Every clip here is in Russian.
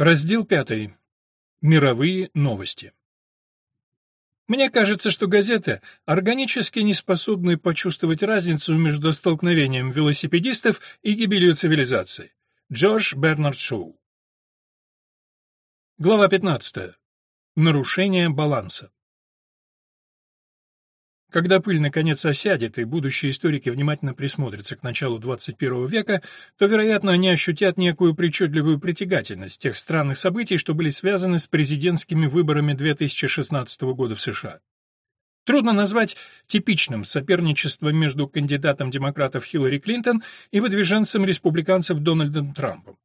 Раздел пятый. Мировые новости. Мне кажется, что газеты органически не способны почувствовать разницу между столкновением велосипедистов и гибелью цивилизации. Джордж Бернард Шоу. Глава 15. Нарушение баланса. Когда пыль наконец осядет и будущие историки внимательно присмотрятся к началу 21 века, то, вероятно, они ощутят некую причудливую притягательность тех странных событий, что были связаны с президентскими выборами 2016 года в США. Трудно назвать типичным соперничество между кандидатом демократов Хиллари Клинтон и выдвиженцем республиканцев Дональдом Трампом.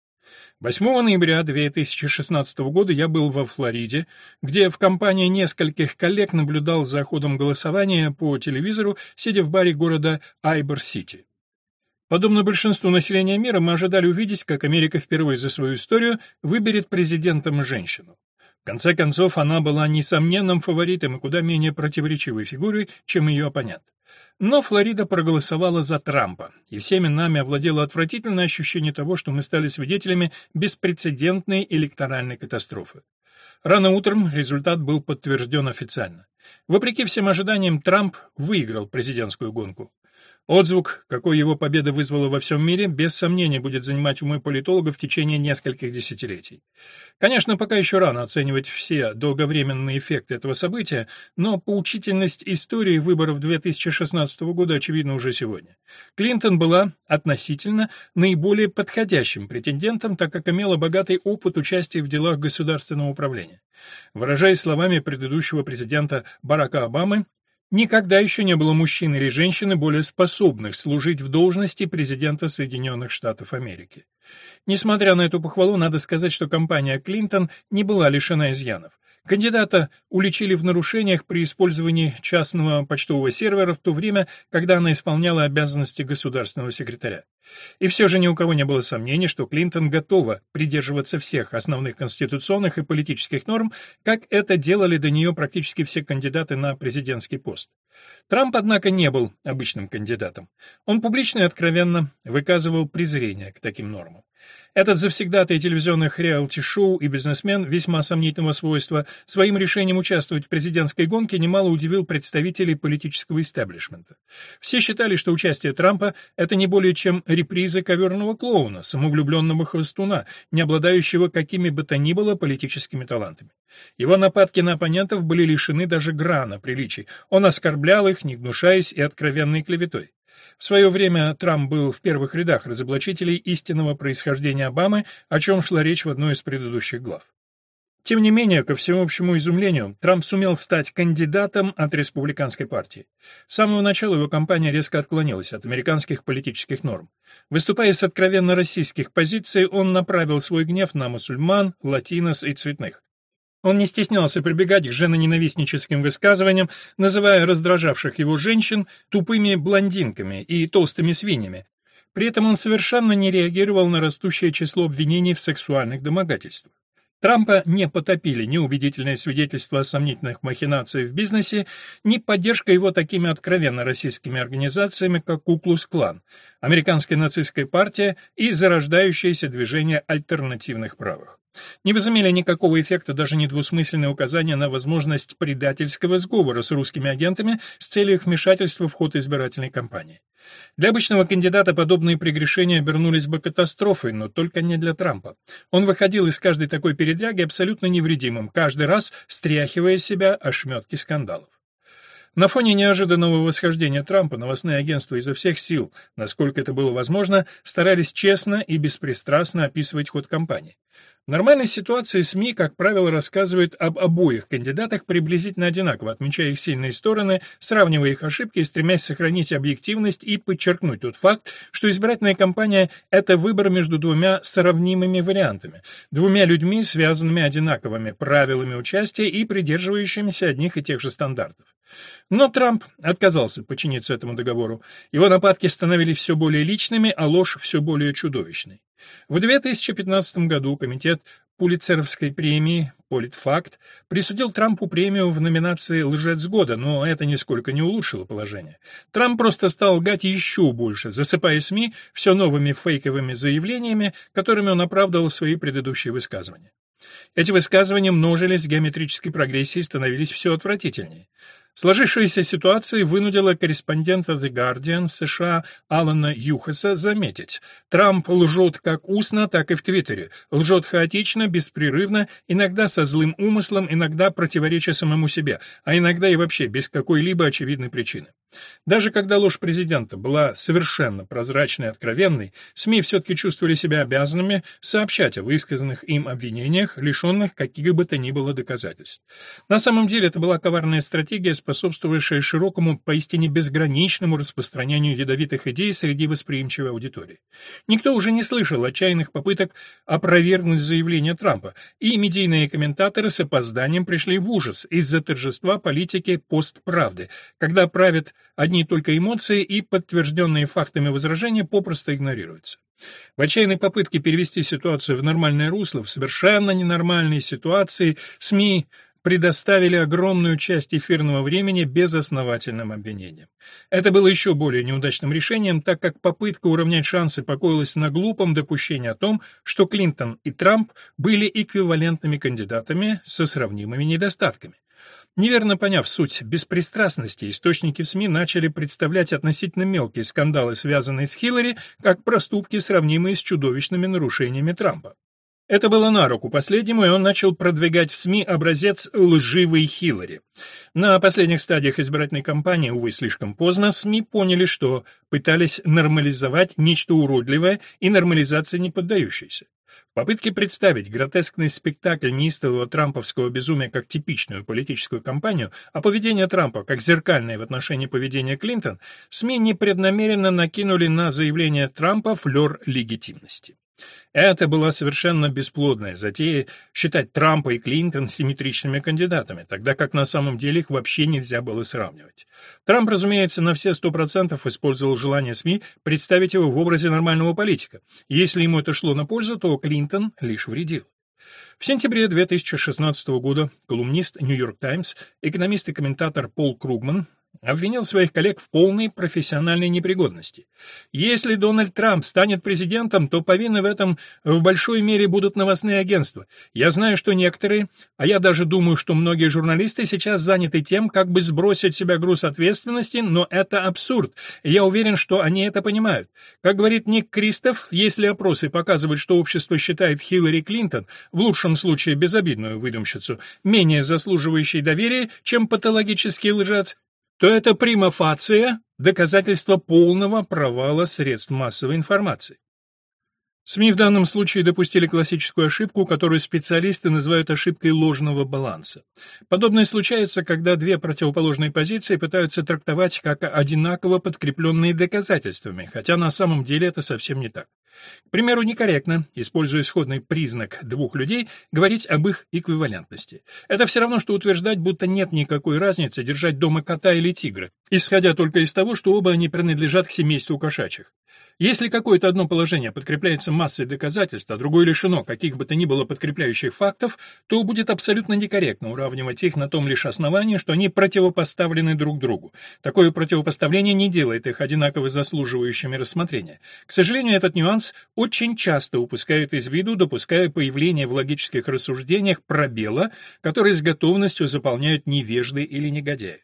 8 ноября 2016 года я был во Флориде, где в компании нескольких коллег наблюдал за ходом голосования по телевизору, сидя в баре города Айбор-Сити. Подобно большинству населения мира, мы ожидали увидеть, как Америка впервые за свою историю выберет президентом женщину. В конце концов, она была несомненным фаворитом и куда менее противоречивой фигурой, чем ее оппонент. Но Флорида проголосовала за Трампа, и всеми нами овладело отвратительное ощущение того, что мы стали свидетелями беспрецедентной электоральной катастрофы. Рано утром результат был подтвержден официально. Вопреки всем ожиданиям, Трамп выиграл президентскую гонку. Отзвук, какой его победа вызвала во всем мире, без сомнения будет занимать умы политологов в течение нескольких десятилетий. Конечно, пока еще рано оценивать все долговременные эффекты этого события, но поучительность истории выборов 2016 года очевидна уже сегодня. Клинтон была относительно наиболее подходящим претендентом, так как имела богатый опыт участия в делах государственного управления. Выражаясь словами предыдущего президента Барака Обамы, Никогда еще не было мужчин или женщины, более способных служить в должности президента Соединенных Штатов Америки. Несмотря на эту похвалу, надо сказать, что компания Клинтон не была лишена изъянов. Кандидата уличили в нарушениях при использовании частного почтового сервера в то время, когда она исполняла обязанности государственного секретаря. И все же ни у кого не было сомнений, что Клинтон готова придерживаться всех основных конституционных и политических норм, как это делали до нее практически все кандидаты на президентский пост. Трамп, однако, не был обычным кандидатом. Он публично и откровенно выказывал презрение к таким нормам. Этот завсегдатый телевизионных реалити-шоу и бизнесмен весьма сомнительного свойства своим решением участвовать в президентской гонке немало удивил представителей политического истеблишмента. Все считали, что участие Трампа — это не более чем реприза коверного клоуна, самовлюбленного хвостуна, не обладающего какими бы то ни было политическими талантами. Его нападки на оппонентов были лишены даже грана приличий. Он оскорблял их, не гнушаясь и откровенной клеветой. В свое время Трамп был в первых рядах разоблачителей истинного происхождения Обамы, о чем шла речь в одной из предыдущих глав. Тем не менее, ко всеобщему изумлению, Трамп сумел стать кандидатом от республиканской партии. С самого начала его кампания резко отклонилась от американских политических норм. Выступая с откровенно российских позиций, он направил свой гнев на мусульман, латинос и цветных. Он не стеснялся прибегать к женоненавистническим высказываниям, называя раздражавших его женщин тупыми блондинками и толстыми свиньями. При этом он совершенно не реагировал на растущее число обвинений в сексуальных домогательствах. Трампа не потопили ни убедительные свидетельства о сомнительных махинациях в бизнесе, ни поддержка его такими откровенно российскими организациями, как Куклус-клан, американская нацистская партия и зарождающееся движение альтернативных правых. Не возымели никакого эффекта даже недвусмысленные указания на возможность предательского сговора с русскими агентами с целью их вмешательства в ход избирательной кампании. Для обычного кандидата подобные прегрешения обернулись бы катастрофой, но только не для Трампа. Он выходил из каждой такой передряги абсолютно невредимым, каждый раз стряхивая себя ошметки скандалов. На фоне неожиданного восхождения Трампа новостные агентства изо всех сил, насколько это было возможно, старались честно и беспристрастно описывать ход кампании. В нормальной ситуации СМИ, как правило, рассказывают об обоих кандидатах приблизительно одинаково, отмечая их сильные стороны, сравнивая их ошибки и стремясь сохранить объективность и подчеркнуть тот факт, что избирательная кампания — это выбор между двумя сравнимыми вариантами, двумя людьми, связанными одинаковыми правилами участия и придерживающимися одних и тех же стандартов. Но Трамп отказался подчиниться этому договору. Его нападки становились все более личными, а ложь все более чудовищной. В 2015 году комитет Пулитцеровской премии «Политфакт» присудил Трампу премию в номинации «Лжец года», но это нисколько не улучшило положение. Трамп просто стал лгать еще больше, засыпая СМИ все новыми фейковыми заявлениями, которыми он оправдывал свои предыдущие высказывания. Эти высказывания множились в геометрической прогрессии и становились все отвратительнее. Сложившаяся ситуация вынудила корреспондента The Guardian в США Алана Юхаса заметить, Трамп лжет как устно, так и в Твиттере, лжет хаотично, беспрерывно, иногда со злым умыслом, иногда противореча самому себе, а иногда и вообще без какой-либо очевидной причины. Даже когда ложь президента была совершенно прозрачной и откровенной, СМИ все-таки чувствовали себя обязанными сообщать о высказанных им обвинениях, лишенных каких бы то ни было доказательств. На самом деле это была коварная стратегия с способствовавшее широкому, поистине безграничному распространению ядовитых идей среди восприимчивой аудитории. Никто уже не слышал отчаянных попыток опровергнуть заявление Трампа, и медийные комментаторы с опозданием пришли в ужас из-за торжества политики постправды, когда правят одни только эмоции и подтвержденные фактами возражения попросту игнорируются. В отчаянной попытке перевести ситуацию в нормальное русло, в совершенно ненормальной ситуации СМИ предоставили огромную часть эфирного времени безосновательным обвинениям. Это было еще более неудачным решением, так как попытка уравнять шансы покоилась на глупом допущении о том, что Клинтон и Трамп были эквивалентными кандидатами со сравнимыми недостатками. Неверно поняв суть беспристрастности, источники в СМИ начали представлять относительно мелкие скандалы, связанные с Хиллари, как проступки, сравнимые с чудовищными нарушениями Трампа. Это было на руку последнему, и он начал продвигать в СМИ образец лживой Хиллари. На последних стадиях избирательной кампании, увы, слишком поздно, СМИ поняли, что пытались нормализовать нечто уродливое и нормализации не поддающееся. В попытке представить гротескный спектакль неистового трамповского безумия как типичную политическую кампанию, а поведение Трампа как зеркальное в отношении поведения Клинтон, СМИ непреднамеренно накинули на заявление Трампа флер легитимности. Это была совершенно бесплодная затея считать Трампа и Клинтон симметричными кандидатами, тогда как на самом деле их вообще нельзя было сравнивать. Трамп, разумеется, на все сто процентов использовал желание СМИ представить его в образе нормального политика. Если ему это шло на пользу, то Клинтон лишь вредил. В сентябре 2016 года колумнист «Нью-Йорк Таймс», экономист и комментатор Пол Кругман обвинил своих коллег в полной профессиональной непригодности. Если Дональд Трамп станет президентом, то повинны в этом в большой мере будут новостные агентства. Я знаю, что некоторые, а я даже думаю, что многие журналисты сейчас заняты тем, как бы сбросить себя груз ответственности, но это абсурд. я уверен, что они это понимают. Как говорит Ник Кристоф, если опросы показывают, что общество считает Хиллари Клинтон, в лучшем случае безобидную выдумщицу, менее заслуживающей доверия, чем патологический лжец, то это прима фация доказательство полного провала средств массовой информации. СМИ в данном случае допустили классическую ошибку, которую специалисты называют ошибкой ложного баланса. Подобное случается, когда две противоположные позиции пытаются трактовать как одинаково подкрепленные доказательствами, хотя на самом деле это совсем не так. К примеру, некорректно, используя исходный признак двух людей, говорить об их эквивалентности. Это все равно, что утверждать, будто нет никакой разницы держать дома кота или тигра, исходя только из того, что оба они принадлежат к семейству кошачьих. Если какое-то одно положение подкрепляется массой доказательств, а другое лишено каких бы то ни было подкрепляющих фактов, то будет абсолютно некорректно уравнивать их на том лишь основании, что они противопоставлены друг другу. Такое противопоставление не делает их одинаково заслуживающими рассмотрения. К сожалению, этот нюанс очень часто упускают из виду, допуская появление в логических рассуждениях пробела, который с готовностью заполняют невежды или негодяи.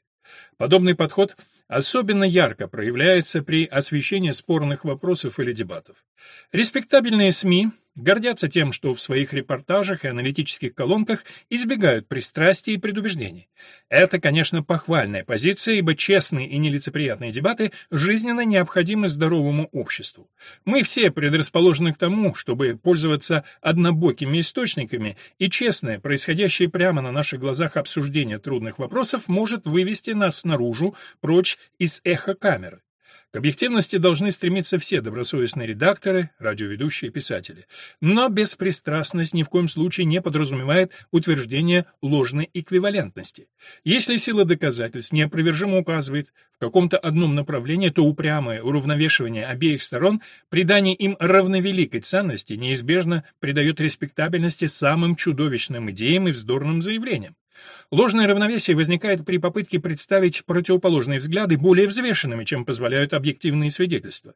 Подобный подход особенно ярко проявляется при освещении спорных вопросов или дебатов. Респектабельные СМИ гордятся тем, что в своих репортажах и аналитических колонках избегают пристрастий и предубеждений. Это, конечно, похвальная позиция, ибо честные и нелицеприятные дебаты жизненно необходимы здоровому обществу. Мы все предрасположены к тому, чтобы пользоваться однобокими источниками, и честное, происходящее прямо на наших глазах обсуждение трудных вопросов может вывести нас наружу, прочь из эхо камеры. К объективности должны стремиться все добросовестные редакторы, радиоведущие писатели. Но беспристрастность ни в коем случае не подразумевает утверждение ложной эквивалентности. Если сила доказательств неопровержимо указывает в каком-то одном направлении, то упрямое уравновешивание обеих сторон, придание им равновеликой ценности неизбежно придает респектабельности самым чудовищным идеям и вздорным заявлениям. Ложное равновесие возникает при попытке представить противоположные взгляды более взвешенными, чем позволяют объективные свидетельства.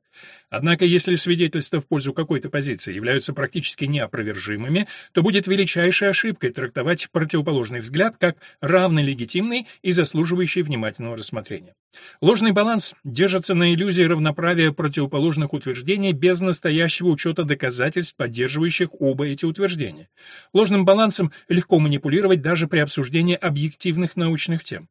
Однако, если свидетельства в пользу какой-то позиции являются практически неопровержимыми, то будет величайшей ошибкой трактовать противоположный взгляд как равно легитимный и заслуживающий внимательного рассмотрения. Ложный баланс держится на иллюзии равноправия противоположных утверждений без настоящего учета доказательств, поддерживающих оба эти утверждения. Ложным балансом легко манипулировать даже при обсуждении объективных научных тем.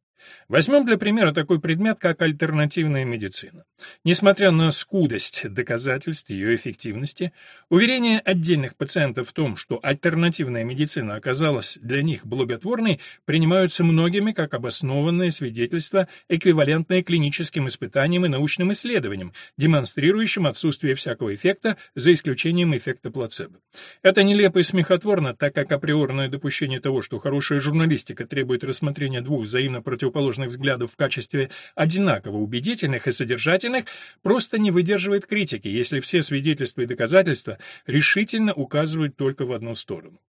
Возьмем для примера такой предмет, как альтернативная медицина. Несмотря на скудость доказательств ее эффективности, уверения отдельных пациентов в том, что альтернативная медицина оказалась для них благотворной, принимаются многими как обоснованное свидетельство, эквивалентное клиническим испытаниям и научным исследованиям, демонстрирующим отсутствие всякого эффекта, за исключением эффекта плацебо. Это нелепо и смехотворно, так как априорное допущение того, что хорошая журналистика требует рассмотрения двух взаимно противоположных противоположных взглядов в качестве одинаково убедительных и содержательных, просто не выдерживает критики, если все свидетельства и доказательства решительно указывают только в одну сторону.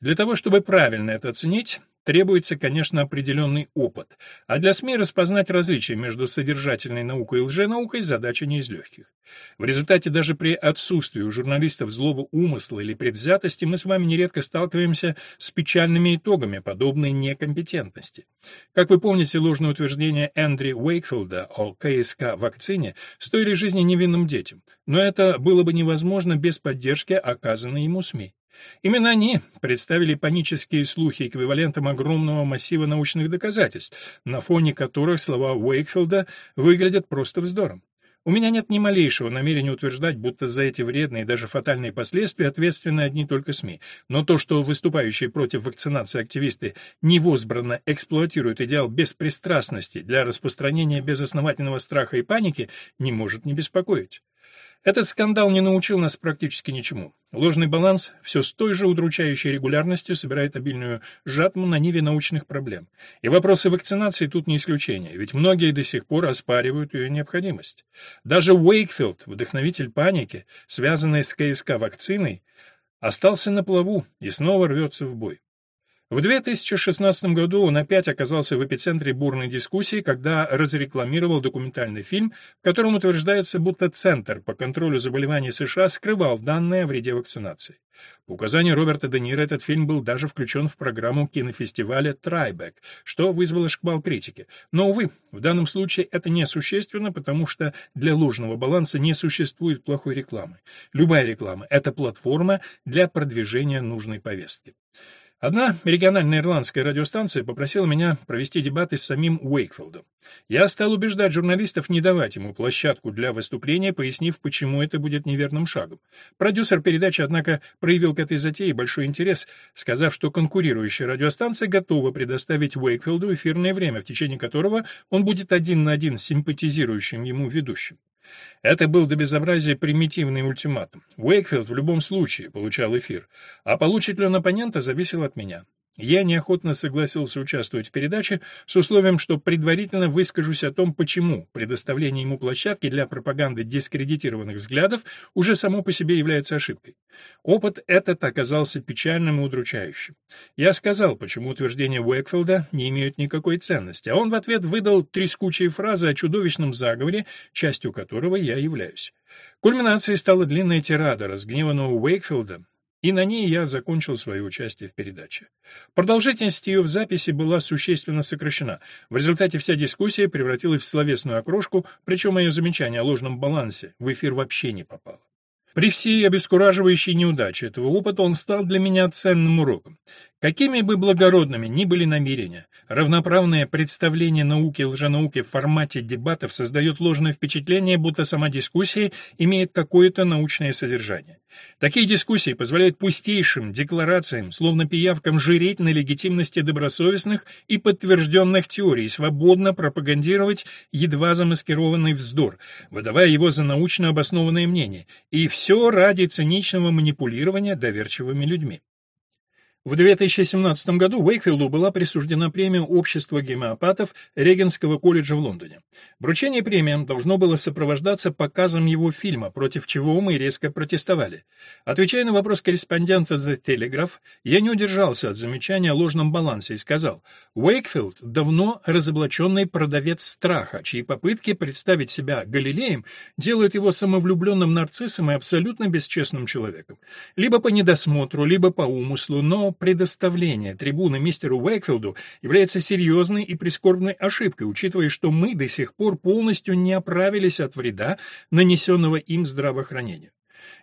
Для того, чтобы правильно это оценить, Требуется, конечно, определенный опыт, а для СМИ распознать различия между содержательной наукой и лженаукой задача не из легких. В результате даже при отсутствии у журналистов злого умысла или предвзятости мы с вами нередко сталкиваемся с печальными итогами подобной некомпетентности. Как вы помните, ложное утверждение Эндрю Уэйкфилда о КСК-вакцине стоили жизни невинным детям, но это было бы невозможно без поддержки, оказанной ему СМИ. Именно они представили панические слухи эквивалентом огромного массива научных доказательств, на фоне которых слова Уэйкфилда выглядят просто вздором. У меня нет ни малейшего намерения утверждать, будто за эти вредные и даже фатальные последствия ответственны одни только СМИ. Но то, что выступающие против вакцинации активисты невозбранно эксплуатируют идеал беспристрастности для распространения безосновательного страха и паники, не может не беспокоить. Этот скандал не научил нас практически ничему. Ложный баланс все с той же удручающей регулярностью собирает обильную жатму на ниве научных проблем. И вопросы вакцинации тут не исключение, ведь многие до сих пор оспаривают ее необходимость. Даже Уэйкфилд, вдохновитель паники, связанный с КСК вакциной, остался на плаву и снова рвется в бой. В 2016 году он опять оказался в эпицентре бурной дискуссии, когда разрекламировал документальный фильм, в котором утверждается, будто Центр по контролю заболеваний США скрывал данные о вреде вакцинации. По указанию Роберта Де Ниро этот фильм был даже включен в программу кинофестиваля «Трайбек», что вызвало шквал критики. Но, увы, в данном случае это несущественно, потому что для ложного баланса не существует плохой рекламы. Любая реклама — это платформа для продвижения нужной повестки. Одна региональная ирландская радиостанция попросила меня провести дебаты с самим Уэйкфилдом. Я стал убеждать журналистов не давать ему площадку для выступления, пояснив, почему это будет неверным шагом. Продюсер передачи, однако, проявил к этой затее большой интерес, сказав, что конкурирующая радиостанция готова предоставить Уэйкфилду эфирное время, в течение которого он будет один на один с симпатизирующим ему ведущим. Это был до безобразия примитивный ультиматум. Уэйкфилд в любом случае получал эфир, а получит ли он оппонента зависело от меня. Я неохотно согласился участвовать в передаче с условием, что предварительно выскажусь о том, почему предоставление ему площадки для пропаганды дискредитированных взглядов уже само по себе является ошибкой. Опыт этот оказался печальным и удручающим. Я сказал, почему утверждения Уэкфилда не имеют никакой ценности, а он в ответ выдал трескучие фразы о чудовищном заговоре, частью которого я являюсь. Кульминацией стала длинная тирада разгневанного Уэйкфилда, и на ней я закончил свое участие в передаче. Продолжительность ее в записи была существенно сокращена. В результате вся дискуссия превратилась в словесную окрошку, причем мое замечание о ложном балансе в эфир вообще не попало. При всей обескураживающей неудаче этого опыта он стал для меня ценным уроком. Какими бы благородными ни были намерения, равноправное представление науки и лженауки в формате дебатов создает ложное впечатление, будто сама дискуссия имеет какое-то научное содержание. Такие дискуссии позволяют пустейшим декларациям, словно пиявкам, жиреть на легитимности добросовестных и подтвержденных теорий, свободно пропагандировать едва замаскированный вздор, выдавая его за научно обоснованное мнение, и все ради циничного манипулирования доверчивыми людьми. В 2017 году Уэйкфилду была присуждена премия Общества гомеопатов Регенского колледжа в Лондоне. Вручение премии должно было сопровождаться показом его фильма, против чего мы резко протестовали. Отвечая на вопрос корреспондента The Telegraph, я не удержался от замечания о ложном балансе и сказал, Уэйкфилд давно разоблаченный продавец страха, чьи попытки представить себя Галилеем делают его самовлюбленным нарциссом и абсолютно бесчестным человеком. Либо по недосмотру, либо по умыслу, но предоставление трибуны мистеру Уэкфилду является серьезной и прискорбной ошибкой, учитывая, что мы до сих пор полностью не оправились от вреда, нанесенного им здравоохранению.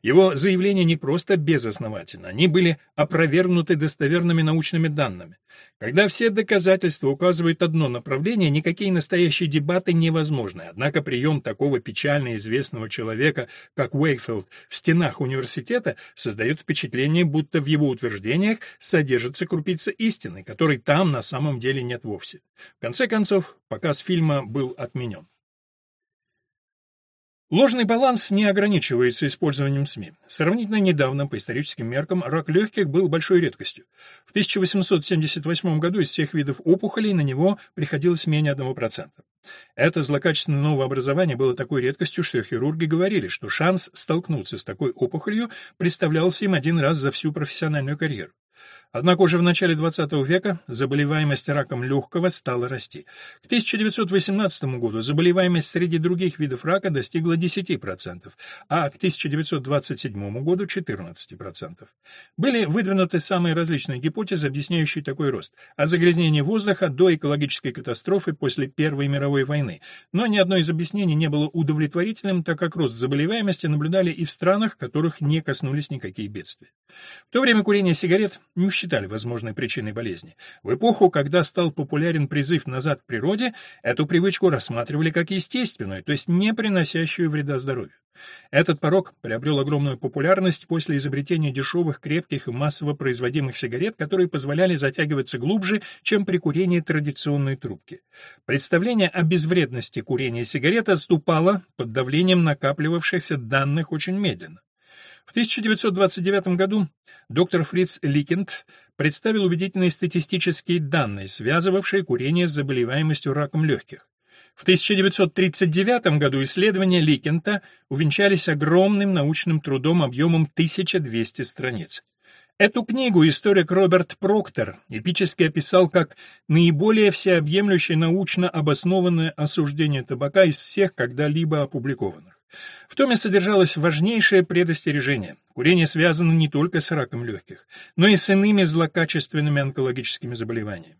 Его заявления не просто безосновательны, они были опровергнуты достоверными научными данными. Когда все доказательства указывают одно направление, никакие настоящие дебаты невозможны. Однако прием такого печально известного человека, как Уэйкфилд, в стенах университета создает впечатление, будто в его утверждениях содержится крупица истины, которой там на самом деле нет вовсе. В конце концов, показ фильма был отменен. Ложный баланс не ограничивается использованием СМИ. Сравнительно недавно, по историческим меркам, рак легких был большой редкостью. В 1878 году из всех видов опухолей на него приходилось менее 1%. Это злокачественное новообразование было такой редкостью, что хирурги говорили, что шанс столкнуться с такой опухолью представлялся им один раз за всю профессиональную карьеру. Однако уже в начале XX века заболеваемость раком легкого стала расти. К 1918 году заболеваемость среди других видов рака достигла 10%, а к 1927 году 14%. Были выдвинуты самые различные гипотезы, объясняющие такой рост, от загрязнения воздуха до экологической катастрофы после Первой мировой войны, но ни одно из объяснений не было удовлетворительным, так как рост заболеваемости наблюдали и в странах, которых не коснулись никакие бедствия. В то время курение сигарет не считали возможной причиной болезни. В эпоху, когда стал популярен призыв назад к природе, эту привычку рассматривали как естественную, то есть не приносящую вреда здоровью. Этот порог приобрел огромную популярность после изобретения дешевых, крепких и массово производимых сигарет, которые позволяли затягиваться глубже, чем при курении традиционной трубки. Представление о безвредности курения сигарет отступало под давлением накапливавшихся данных очень медленно. В 1929 году доктор Фриц Ликенд представил убедительные статистические данные, связывавшие курение с заболеваемостью раком легких. В 1939 году исследования Ликента увенчались огромным научным трудом объемом 1200 страниц. Эту книгу историк Роберт Проктор эпически описал как наиболее всеобъемлющее научно обоснованное осуждение табака из всех когда-либо опубликованных. В томе содержалось важнейшее предостережение. Курение связано не только с раком легких, но и с иными злокачественными онкологическими заболеваниями.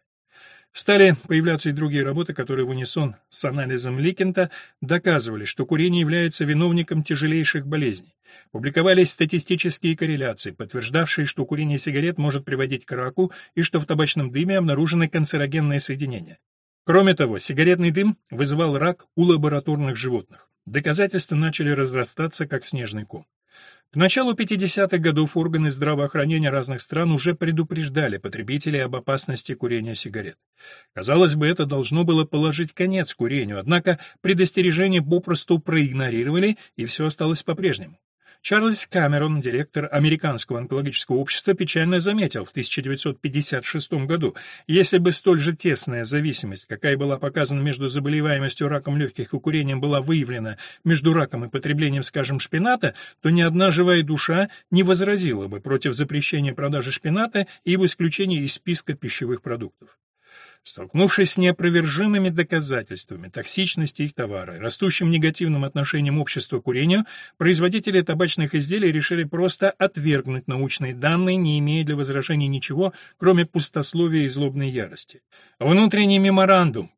Стали появляться и другие работы, которые в унисон с анализом Ликента доказывали, что курение является виновником тяжелейших болезней. Публиковались статистические корреляции, подтверждавшие, что курение сигарет может приводить к раку и что в табачном дыме обнаружены канцерогенные соединения. Кроме того, сигаретный дым вызывал рак у лабораторных животных. Доказательства начали разрастаться, как снежный ком. К началу 50-х годов органы здравоохранения разных стран уже предупреждали потребителей об опасности курения сигарет. Казалось бы, это должно было положить конец курению, однако предостережения попросту проигнорировали, и все осталось по-прежнему. Чарльз Камерон, директор Американского онкологического общества, печально заметил в 1956 году, если бы столь же тесная зависимость, какая была показана между заболеваемостью раком легких и курением, была выявлена между раком и потреблением, скажем, шпината, то ни одна живая душа не возразила бы против запрещения продажи шпината и его исключения из списка пищевых продуктов. Столкнувшись с неопровержимыми доказательствами токсичности их товара и растущим негативным отношением общества к курению, производители табачных изделий решили просто отвергнуть научные данные, не имея для возражений ничего, кроме пустословия и злобной ярости. Внутренний меморандум,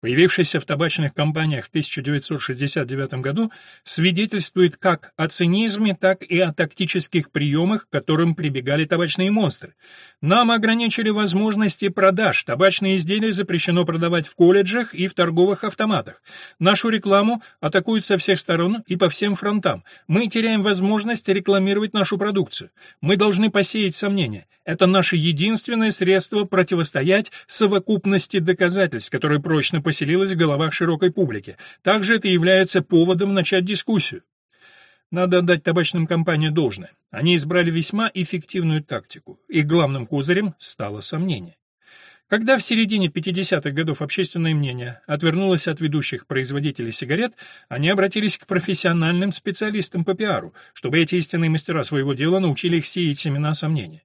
появившийся в табачных компаниях в 1969 году, свидетельствует как о цинизме, так и о тактических приемах, к которым прибегали табачные монстры. Нам ограничили возможности продаж, табачные изделия запрещено продавать в колледжах и в торговых автоматах. Нашу рекламу атакуют со всех сторон и по всем фронтам. Мы теряем возможность рекламировать нашу продукцию. Мы должны посеять сомнения. Это наше единственное средство противостоять совокупности доказательств, которые прочно поселилась в головах широкой публики. Также это является поводом начать дискуссию. Надо отдать табачным компаниям должное. Они избрали весьма эффективную тактику. Их главным козырем стало сомнение. Когда в середине 50-х годов общественное мнение отвернулось от ведущих производителей сигарет, они обратились к профессиональным специалистам по пиару, чтобы эти истинные мастера своего дела научили их сеять семена сомнения.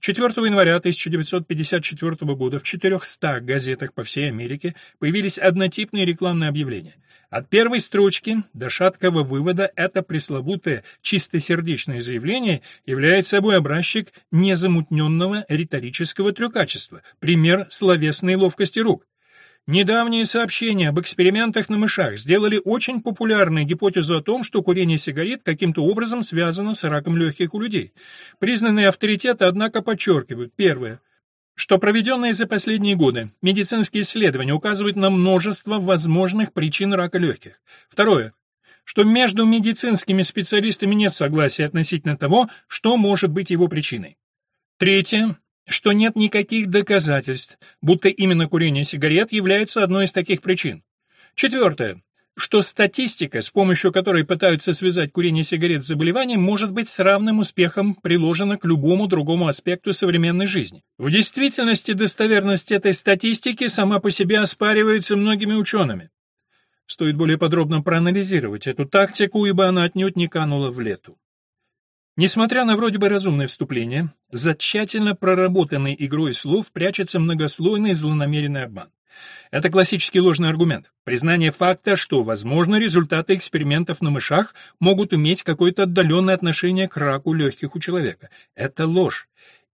4 января 1954 года в 400 газетах по всей Америке появились однотипные рекламные объявления. От первой строчки до шаткого вывода это пресловутое чистосердечное заявление является собой образчик незамутненного риторического трюкачества, пример словесной ловкости рук. Недавние сообщения об экспериментах на мышах сделали очень популярной гипотезу о том, что курение сигарет каким-то образом связано с раком легких у людей. Признанные авторитеты, однако, подчеркивают, первое, что проведенные за последние годы медицинские исследования указывают на множество возможных причин рака легких. Второе, что между медицинскими специалистами нет согласия относительно того, что может быть его причиной. Третье, что нет никаких доказательств, будто именно курение сигарет является одной из таких причин. Четвертое. Что статистика, с помощью которой пытаются связать курение сигарет с заболеванием, может быть с равным успехом приложена к любому другому аспекту современной жизни. В действительности достоверность этой статистики сама по себе оспаривается многими учеными. Стоит более подробно проанализировать эту тактику, ибо она отнюдь не канула в лету. Несмотря на вроде бы разумное вступление, за тщательно проработанной игрой слов прячется многослойный злонамеренный обман. Это классический ложный аргумент. Признание факта, что, возможно, результаты экспериментов на мышах могут иметь какое-то отдаленное отношение к раку легких у человека. Это ложь.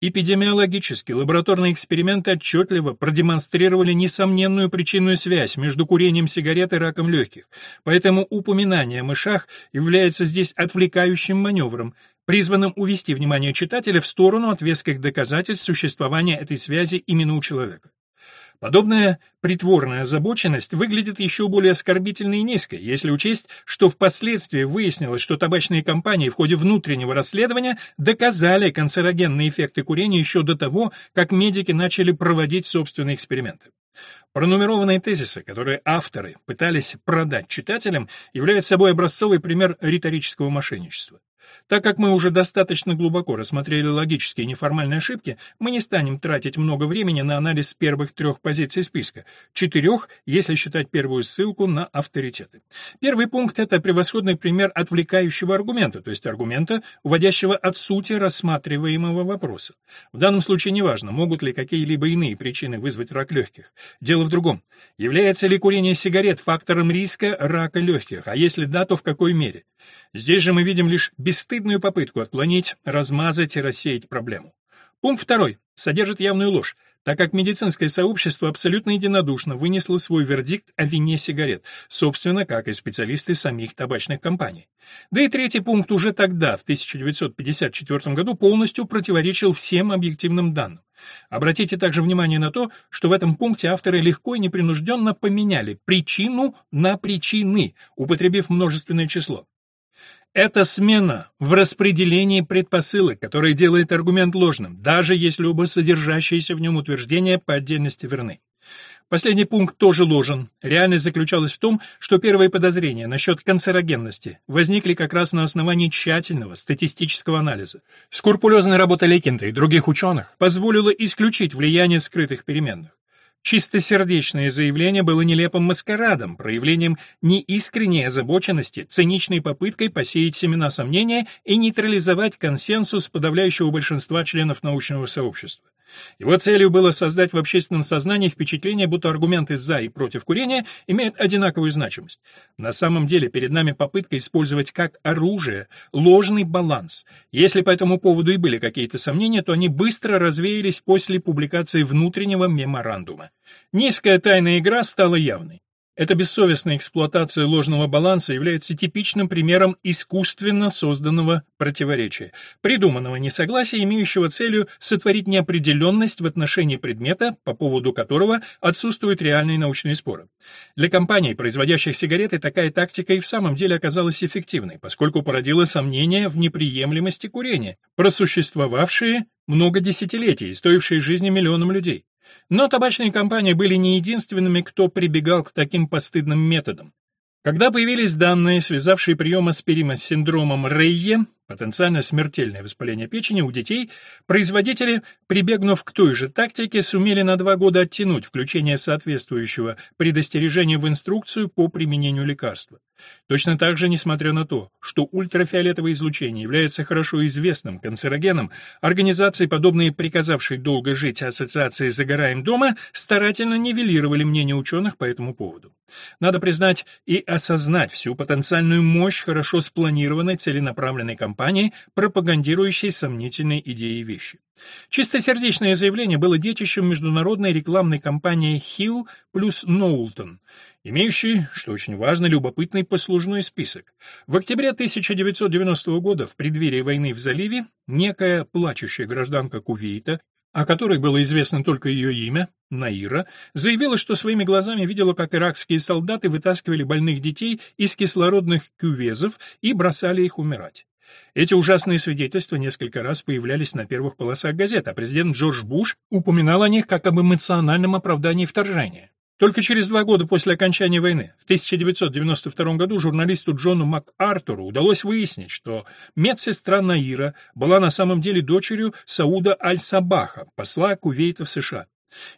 Эпидемиологически лабораторные эксперименты отчетливо продемонстрировали несомненную причинную связь между курением сигарет и раком легких, поэтому упоминание о мышах является здесь отвлекающим маневром, призванным увести внимание читателя в сторону от веских доказательств существования этой связи именно у человека. Подобная притворная озабоченность выглядит еще более оскорбительной и низкой, если учесть, что впоследствии выяснилось, что табачные компании в ходе внутреннего расследования доказали канцерогенные эффекты курения еще до того, как медики начали проводить собственные эксперименты. Пронумерованные тезисы, которые авторы пытались продать читателям, являются собой образцовый пример риторического мошенничества. Так как мы уже достаточно глубоко рассмотрели логические неформальные ошибки, мы не станем тратить много времени на анализ первых трех позиций списка, четырех, если считать первую ссылку на авторитеты. Первый пункт — это превосходный пример отвлекающего аргумента, то есть аргумента, уводящего от сути рассматриваемого вопроса. В данном случае неважно, могут ли какие-либо иные причины вызвать рак легких. Дело в другом. Является ли курение сигарет фактором риска рака легких, а если да, то в какой мере? Здесь же мы видим лишь бесстыдную попытку отклонить, размазать и рассеять проблему. Пункт второй содержит явную ложь, так как медицинское сообщество абсолютно единодушно вынесло свой вердикт о вине сигарет, собственно, как и специалисты самих табачных компаний. Да и третий пункт уже тогда, в 1954 году, полностью противоречил всем объективным данным. Обратите также внимание на то, что в этом пункте авторы легко и непринужденно поменяли причину на причины, употребив множественное число. Это смена в распределении предпосылок, которая делает аргумент ложным, даже если оба содержащиеся в нем утверждения по отдельности верны. Последний пункт тоже ложен. Реальность заключалась в том, что первые подозрения насчет канцерогенности возникли как раз на основании тщательного статистического анализа. Скрупулезная работа Лекинта и других ученых позволила исключить влияние скрытых переменных. Чистосердечное заявление было нелепым маскарадом, проявлением неискренней озабоченности, циничной попыткой посеять семена сомнения и нейтрализовать консенсус подавляющего большинства членов научного сообщества. Его целью было создать в общественном сознании впечатление, будто аргументы «за» и «против» курения имеют одинаковую значимость. На самом деле перед нами попытка использовать как оружие ложный баланс. Если по этому поводу и были какие-то сомнения, то они быстро развеялись после публикации внутреннего меморандума. Низкая тайная игра стала явной. Эта бессовестная эксплуатация ложного баланса является типичным примером искусственно созданного противоречия, придуманного несогласия, имеющего целью сотворить неопределенность в отношении предмета, по поводу которого отсутствуют реальные научные споры. Для компаний, производящих сигареты, такая тактика и в самом деле оказалась эффективной, поскольку породила сомнения в неприемлемости курения, просуществовавшие много десятилетий и стоившие жизни миллионам людей. Но табачные компании были не единственными, кто прибегал к таким постыдным методам. Когда появились данные, связавшие прием аспирима с синдромом Рейе, потенциально смертельное воспаление печени у детей, производители, прибегнув к той же тактике, сумели на два года оттянуть включение соответствующего предостережения в инструкцию по применению лекарства. Точно так же, несмотря на то, что ультрафиолетовое излучение является хорошо известным канцерогеном, организации, подобные приказавшей долго жить ассоциации «Загораем дома», старательно нивелировали мнение ученых по этому поводу. Надо признать и осознать всю потенциальную мощь хорошо спланированной целенаправленной кампании, пропагандирующей сомнительные идеи и вещи. Чистосердечное заявление было детищем международной рекламной кампании Hill плюс Ноултон, имеющей, что очень важно, любопытный послужной список. В октябре 1990 года, в преддверии войны в заливе, некая плачущая гражданка Кувейта о которой было известно только ее имя, Наира, заявила, что своими глазами видела, как иракские солдаты вытаскивали больных детей из кислородных кювезов и бросали их умирать. Эти ужасные свидетельства несколько раз появлялись на первых полосах газет, а президент Джордж Буш упоминал о них как об эмоциональном оправдании вторжения. Только через два года после окончания войны, в 1992 году, журналисту Джону МакАртуру удалось выяснить, что медсестра Наира была на самом деле дочерью Сауда Аль-Сабаха, посла Кувейта в США.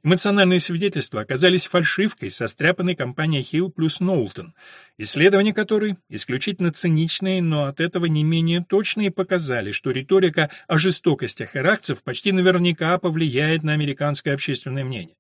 Эмоциональные свидетельства оказались фальшивкой, состряпанной компанией Hill плюс Ноултон, исследования которой, исключительно циничные, но от этого не менее точные, показали, что риторика о жестокостях иракцев почти наверняка повлияет на американское общественное мнение.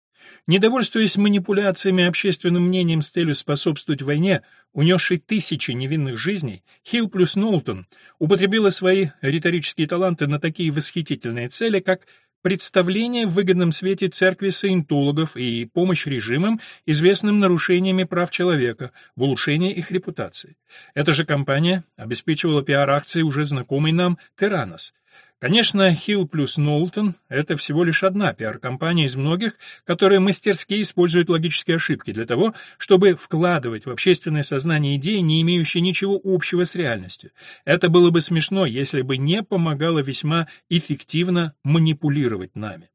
Недовольствуясь манипуляциями общественным мнением с целью способствовать войне, унесшей тысячи невинных жизней, Хилл плюс Нолтон употребила свои риторические таланты на такие восхитительные цели, как представление в выгодном свете церкви саентологов и помощь режимам, известным нарушениями прав человека, в улучшении их репутации. Эта же компания обеспечивала пиар-акции уже знакомой нам Теранос – Конечно, Hill плюс Нолтон — это всего лишь одна пиар-компания из многих, которые мастерски используют логические ошибки для того, чтобы вкладывать в общественное сознание идеи, не имеющие ничего общего с реальностью. Это было бы смешно, если бы не помогало весьма эффективно манипулировать нами.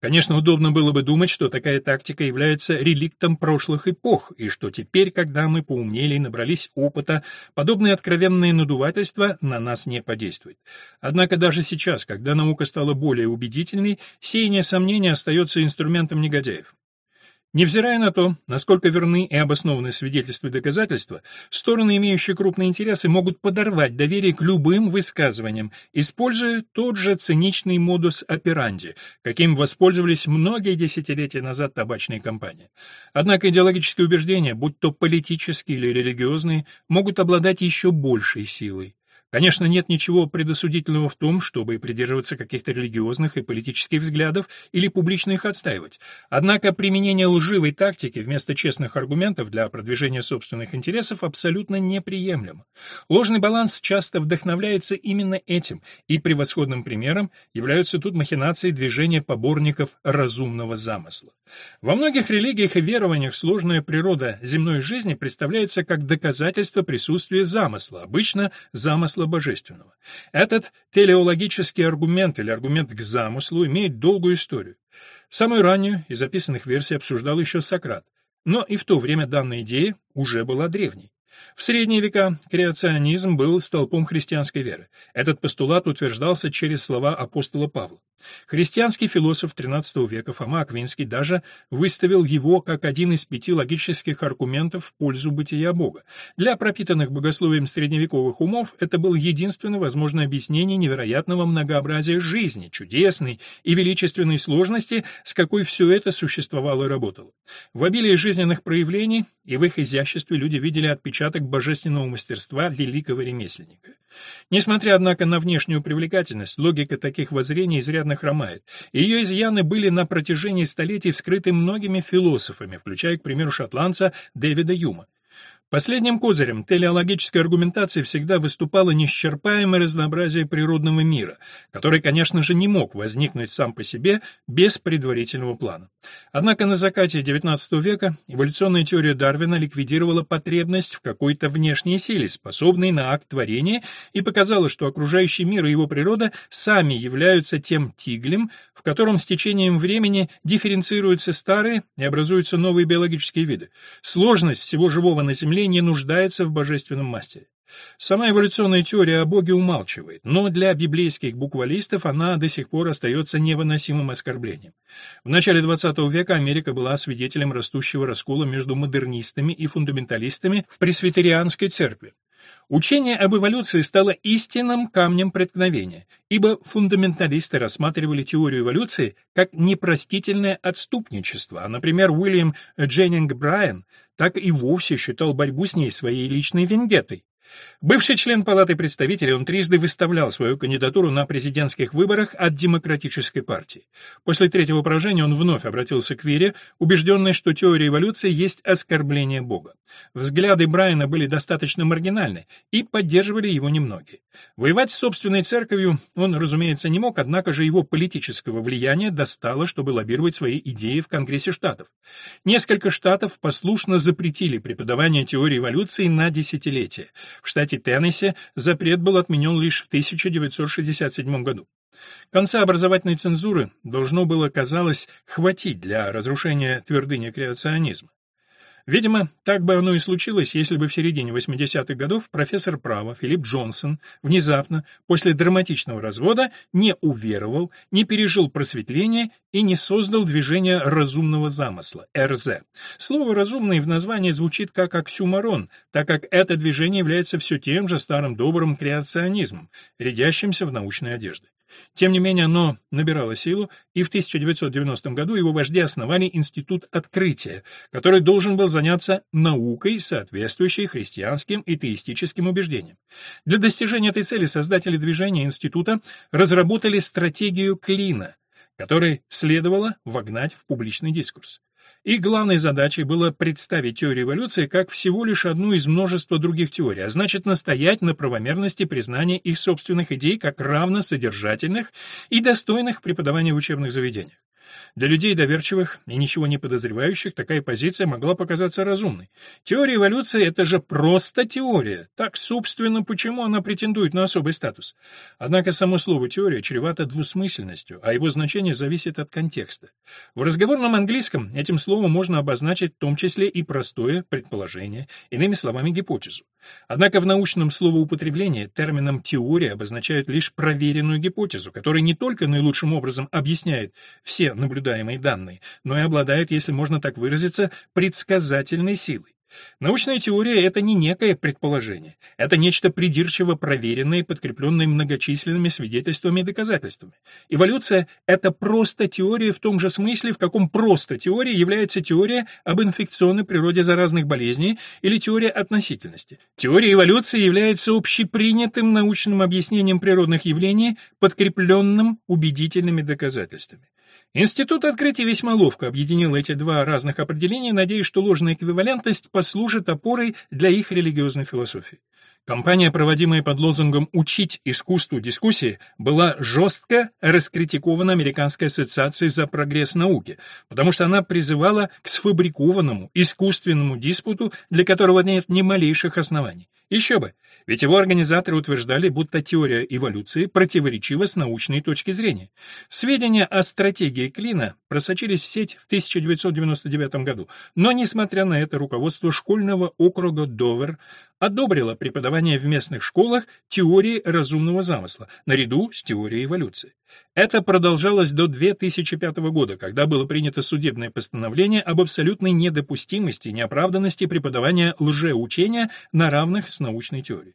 Конечно, удобно было бы думать, что такая тактика является реликтом прошлых эпох, и что теперь, когда мы поумнели и набрались опыта, подобные откровенные надувательства на нас не подействуют. Однако даже сейчас, когда наука стала более убедительной, сеяние сомнений остается инструментом негодяев. Невзирая на то, насколько верны и обоснованы свидетельства и доказательства, стороны, имеющие крупные интересы, могут подорвать доверие к любым высказываниям, используя тот же циничный модус операнди, каким воспользовались многие десятилетия назад табачные компании. Однако идеологические убеждения, будь то политические или религиозные, могут обладать еще большей силой. Конечно, нет ничего предосудительного в том, чтобы придерживаться каких-то религиозных и политических взглядов или публично их отстаивать. Однако применение лживой тактики вместо честных аргументов для продвижения собственных интересов абсолютно неприемлемо. Ложный баланс часто вдохновляется именно этим, и превосходным примером являются тут махинации движения поборников разумного замысла. Во многих религиях и верованиях сложная природа земной жизни представляется как доказательство присутствия замысла, обычно замысла божественного. Этот телеологический аргумент или аргумент к замыслу имеет долгую историю. Самую раннюю из записанных версий обсуждал еще Сократ, но и в то время данная идея уже была древней. В средние века креационизм был столпом христианской веры. Этот постулат утверждался через слова апостола Павла. Христианский философ XIII века Фома Аквинский даже выставил его как один из пяти логических аргументов в пользу бытия Бога. Для пропитанных богословием средневековых умов это было единственное возможное объяснение невероятного многообразия жизни, чудесной и величественной сложности, с какой все это существовало и работало. В обилии жизненных проявлений и в их изяществе люди видели отпечаток божественного мастерства великого ремесленника. Несмотря, однако, на внешнюю привлекательность, логика таких воззрений изрядно хромает. Ее изъяны были на протяжении столетий вскрыты многими философами, включая, к примеру, шотландца Дэвида Юма. Последним козырем телеологической аргументации всегда выступало неисчерпаемое разнообразие природного мира, который, конечно же, не мог возникнуть сам по себе без предварительного плана. Однако на закате XIX века эволюционная теория Дарвина ликвидировала потребность в какой-то внешней силе, способной на акт творения, и показала, что окружающий мир и его природа сами являются тем тиглем, в котором с течением времени дифференцируются старые и образуются новые биологические виды. Сложность всего живого на Земле Земли не нуждается в божественном мастере. Сама эволюционная теория о Боге умалчивает, но для библейских буквалистов она до сих пор остается невыносимым оскорблением. В начале XX века Америка была свидетелем растущего раскола между модернистами и фундаменталистами в пресвитерианской церкви. Учение об эволюции стало истинным камнем преткновения, ибо фундаменталисты рассматривали теорию эволюции как непростительное отступничество, а, например, Уильям Дженнинг Брайан так и вовсе считал борьбу с ней своей личной вендеттой. Бывший член Палаты представителей, он трижды выставлял свою кандидатуру на президентских выборах от Демократической партии. После третьего поражения он вновь обратился к вере, убежденный, что теория эволюции есть оскорбление Бога. Взгляды Брайана были достаточно маргинальны, и поддерживали его немногие. Воевать с собственной церковью он, разумеется, не мог, однако же его политического влияния достало, чтобы лоббировать свои идеи в Конгрессе штатов. Несколько штатов послушно запретили преподавание теории эволюции на десятилетия. В штате Теннесси запрет был отменен лишь в 1967 году. Конца образовательной цензуры должно было, казалось, хватить для разрушения твердыни креационизма. Видимо, так бы оно и случилось, если бы в середине 80-х годов профессор права Филипп Джонсон внезапно, после драматичного развода, не уверовал, не пережил просветление и не создал движение разумного замысла, РЗ. Слово «разумный» в названии звучит как оксюмарон, так как это движение является все тем же старым добрым креационизмом, рядящимся в научной одежде. Тем не менее, оно набирало силу, и в 1990 году его вожди основали Институт Открытия, который должен был заняться наукой, соответствующей христианским и теистическим убеждениям. Для достижения этой цели создатели движения института разработали стратегию клина, которой следовало вогнать в публичный дискурс. Их главной задачей было представить теорию эволюции как всего лишь одну из множества других теорий, а значит настоять на правомерности признания их собственных идей как равносодержательных и достойных преподавания в учебных заведениях. Для людей доверчивых и ничего не подозревающих такая позиция могла показаться разумной. Теория эволюции — это же просто теория. Так, собственно, почему она претендует на особый статус? Однако само слово «теория» чревато двусмысленностью, а его значение зависит от контекста. В разговорном английском этим словом можно обозначить в том числе и простое предположение, иными словами, гипотезу. Однако в научном словоупотреблении термином «теория» обозначают лишь проверенную гипотезу, которая не только наилучшим образом объясняет все наблюдаемые данные, но и обладает, если можно так выразиться, предсказательной силой. Научная теория — это не некое предположение, это нечто придирчиво проверенное и подкрепленное многочисленными свидетельствами и доказательствами. Эволюция — это просто теория в том же смысле, в каком просто теория является теория об инфекционной природе заразных болезней или теория относительности. Теория эволюции является общепринятым научным объяснением природных явлений, подкрепленным убедительными доказательствами. Институт открытия весьма ловко объединил эти два разных определения, надеясь, что ложная эквивалентность послужит опорой для их религиозной философии. Кампания, проводимая под лозунгом «Учить искусству дискуссии», была жестко раскритикована Американской ассоциацией за прогресс науки, потому что она призывала к сфабрикованному, искусственному диспуту, для которого нет ни малейших оснований. Еще бы, ведь его организаторы утверждали, будто теория эволюции противоречива с научной точки зрения. Сведения о стратегии Клина просочились в сеть в 1999 году, но, несмотря на это, руководство школьного округа Довер одобрило преподавание в местных школах теории разумного замысла, наряду с теорией эволюции. Это продолжалось до 2005 года, когда было принято судебное постановление об абсолютной недопустимости и неоправданности преподавания лжеучения на равных с научной теорией.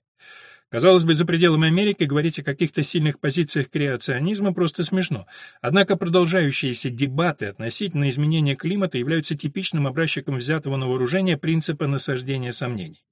Казалось бы, за пределами Америки говорить о каких-то сильных позициях креационизма просто смешно. Однако продолжающиеся дебаты относительно изменения климата являются типичным образчиком взятого на вооружение принципа насаждения сомнений.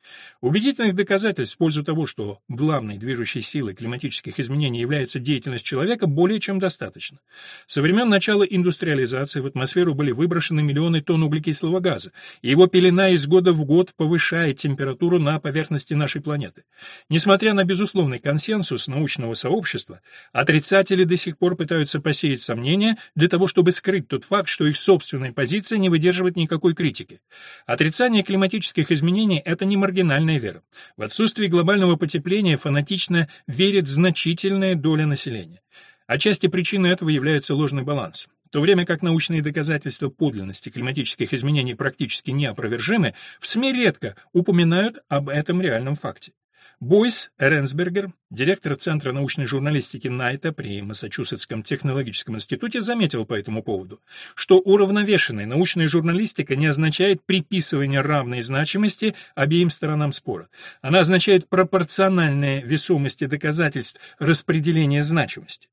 Убедительных доказательств в пользу того, что главной движущей силой климатических изменений является деятельность человека, более чем достаточно. Со времен начала индустриализации в атмосферу были выброшены миллионы тонн углекислого газа, и его пелена из года в год повышает температуру на поверхности нашей планеты. Несмотря на безусловный консенсус научного сообщества, отрицатели до сих пор пытаются посеять сомнения для того, чтобы скрыть тот факт, что их собственная позиция не выдерживает никакой критики. Отрицание климатических изменений — это не маргинальная вера. В отсутствии глобального потепления фанатично верит значительная доля населения. Отчасти причиной этого является ложный баланс. в то время как научные доказательства подлинности климатических изменений практически неопровержимы, в СМИ редко упоминают об этом реальном факте. Бойс Эренсбергер, директор Центра научной журналистики Найта при Массачусетском технологическом институте, заметил по этому поводу, что уравновешенная научная журналистика не означает приписывание равной значимости обеим сторонам спора. Она означает пропорциональное весомости доказательств распределения значимости.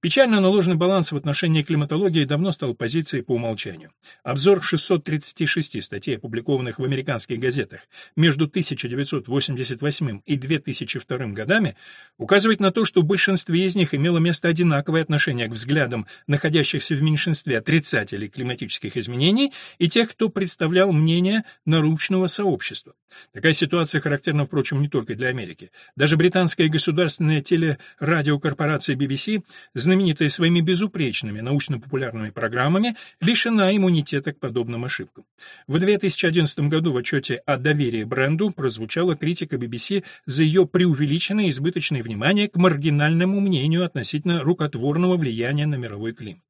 Печально наложенный баланс в отношении климатологии давно стал позицией по умолчанию. Обзор 636 статей, опубликованных в американских газетах между 1988 и 2002 годами, указывает на то, что в большинстве из них имело место одинаковое отношение к взглядам находящихся в меньшинстве отрицателей климатических изменений и тех, кто представлял мнение научного сообщества. Такая ситуация характерна, впрочем, не только для Америки. Даже британская государственная телерадиокорпорация BBC знаменитая своими безупречными научно-популярными программами, лишена иммунитета к подобным ошибкам. В 2011 году в отчете о доверии бренду прозвучала критика BBC за ее преувеличенное и избыточное внимание к маргинальному мнению относительно рукотворного влияния на мировой климат.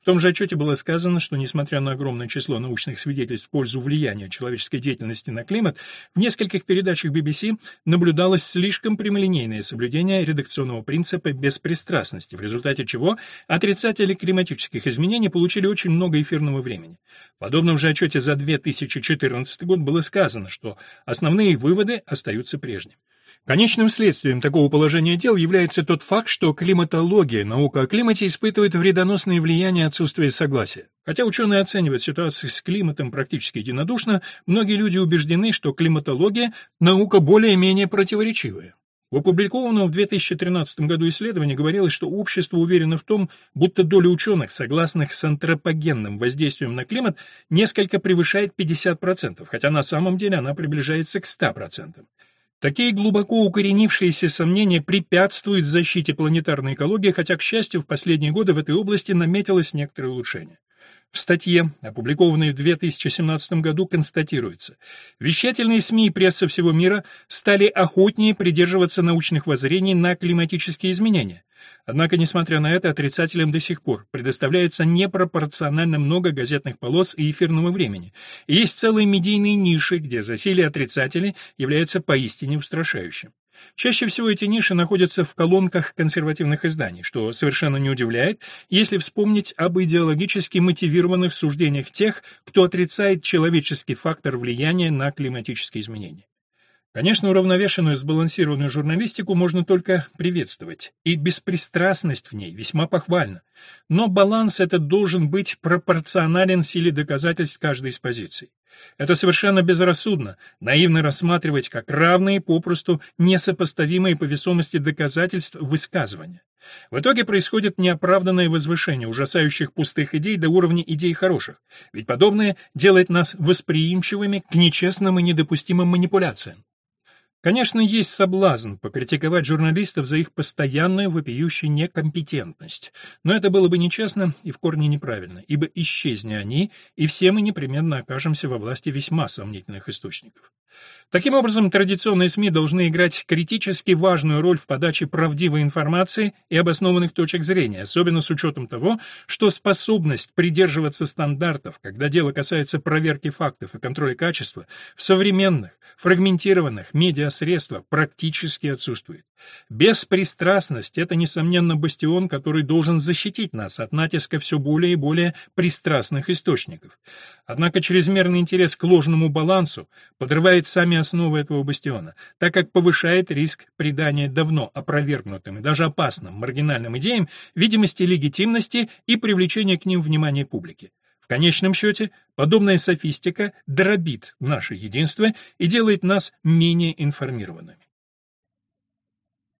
В том же отчете было сказано, что, несмотря на огромное число научных свидетельств в пользу влияния человеческой деятельности на климат, в нескольких передачах BBC наблюдалось слишком прямолинейное соблюдение редакционного принципа беспристрастности, в результате чего отрицатели климатических изменений получили очень много эфирного времени. В подобном же отчете за 2014 год было сказано, что основные выводы остаются прежними. Конечным следствием такого положения дел является тот факт, что климатология, наука о климате, испытывает вредоносное влияние отсутствия согласия. Хотя ученые оценивают ситуацию с климатом практически единодушно, многие люди убеждены, что климатология – наука более-менее противоречивая. В опубликованном в 2013 году исследовании говорилось, что общество уверено в том, будто доля ученых, согласных с антропогенным воздействием на климат, несколько превышает 50%, хотя на самом деле она приближается к 100%. Такие глубоко укоренившиеся сомнения препятствуют защите планетарной экологии, хотя, к счастью, в последние годы в этой области наметилось некоторое улучшение. В статье, опубликованной в 2017 году, констатируется, вещательные СМИ и пресса всего мира стали охотнее придерживаться научных воззрений на климатические изменения, Однако, несмотря на это, отрицателям до сих пор предоставляется непропорционально много газетных полос и эфирного времени. И есть целые медийные ниши, где засилие отрицателей является поистине устрашающим. Чаще всего эти ниши находятся в колонках консервативных изданий, что совершенно не удивляет, если вспомнить об идеологически мотивированных суждениях тех, кто отрицает человеческий фактор влияния на климатические изменения. Конечно, уравновешенную, сбалансированную журналистику можно только приветствовать, и беспристрастность в ней весьма похвальна. Но баланс этот должен быть пропорционален силе доказательств каждой из позиций. Это совершенно безрассудно, наивно рассматривать как равные, попросту несопоставимые по весомости доказательств высказывания. В итоге происходит неоправданное возвышение ужасающих пустых идей до уровня идей хороших, ведь подобное делает нас восприимчивыми к нечестным и недопустимым манипуляциям. Конечно, есть соблазн покритиковать журналистов за их постоянную вопиющую некомпетентность, но это было бы нечестно и в корне неправильно, ибо исчезни они, и все мы непременно окажемся во власти весьма сомнительных источников. Таким образом, традиционные СМИ должны играть критически важную роль в подаче правдивой информации и обоснованных точек зрения, особенно с учетом того, что способность придерживаться стандартов, когда дело касается проверки фактов и контроля качества, в современных, фрагментированных медиасредствах практически отсутствует. Беспристрастность — это, несомненно, бастион, который должен защитить нас от натиска все более и более пристрастных источников. Однако чрезмерный интерес к ложному балансу подрывает сами основы этого бастиона, так как повышает риск придания давно опровергнутым и даже опасным маргинальным идеям видимости легитимности и привлечения к ним внимания публики. В конечном счете, подобная софистика дробит наше единство и делает нас менее информированными.